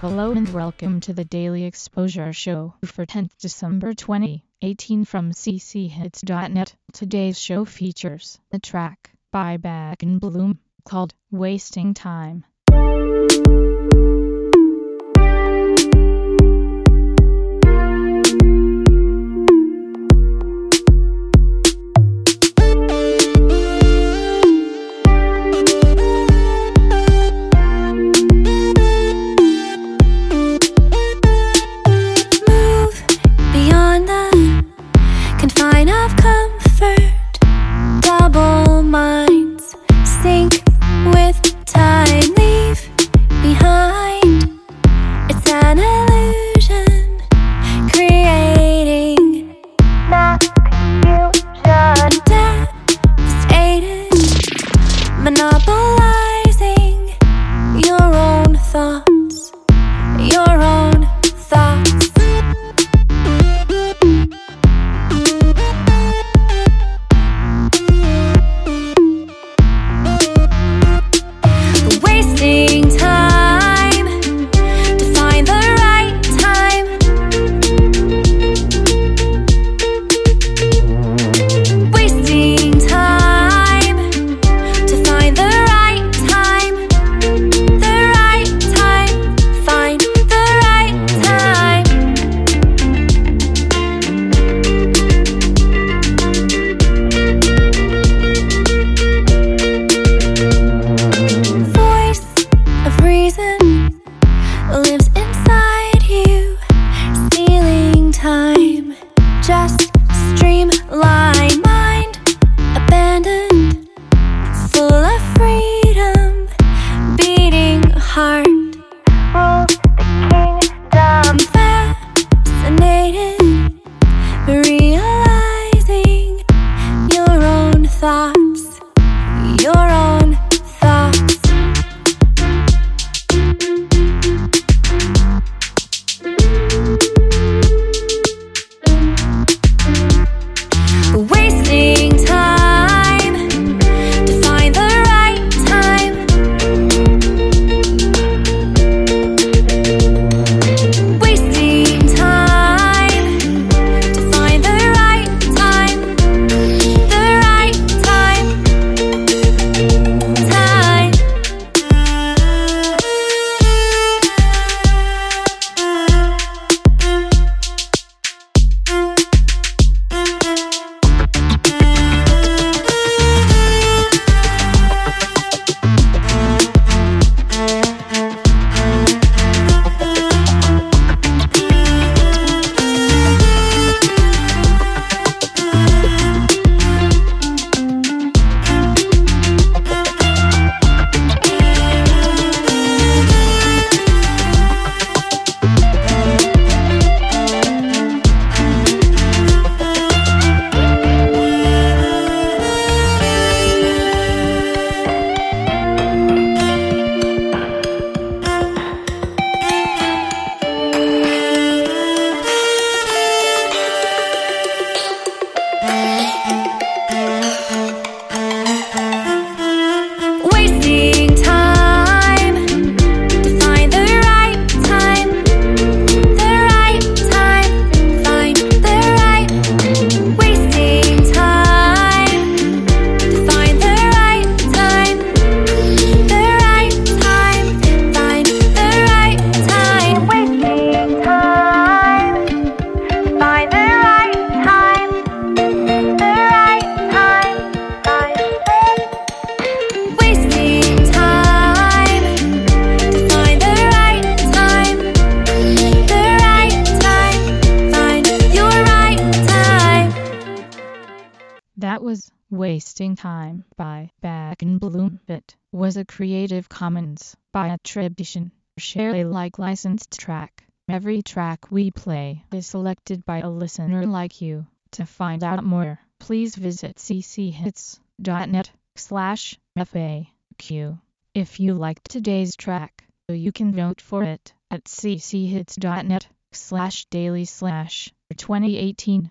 Hello and welcome to the Daily Exposure Show for 10th December 2018 from cchits.net. Today's show features a track by Back in Bloom called Wasting Time. Reason lives inside you, stealing time. Just That was Wasting Time by Back in Bloom. It was a Creative Commons by attribution, share Alike licensed track. Every track we play is selected by a listener like you. To find out more, please visit cchits.net slash FAQ. If you liked today's track, you can vote for it at cchits.net slash daily slash 2018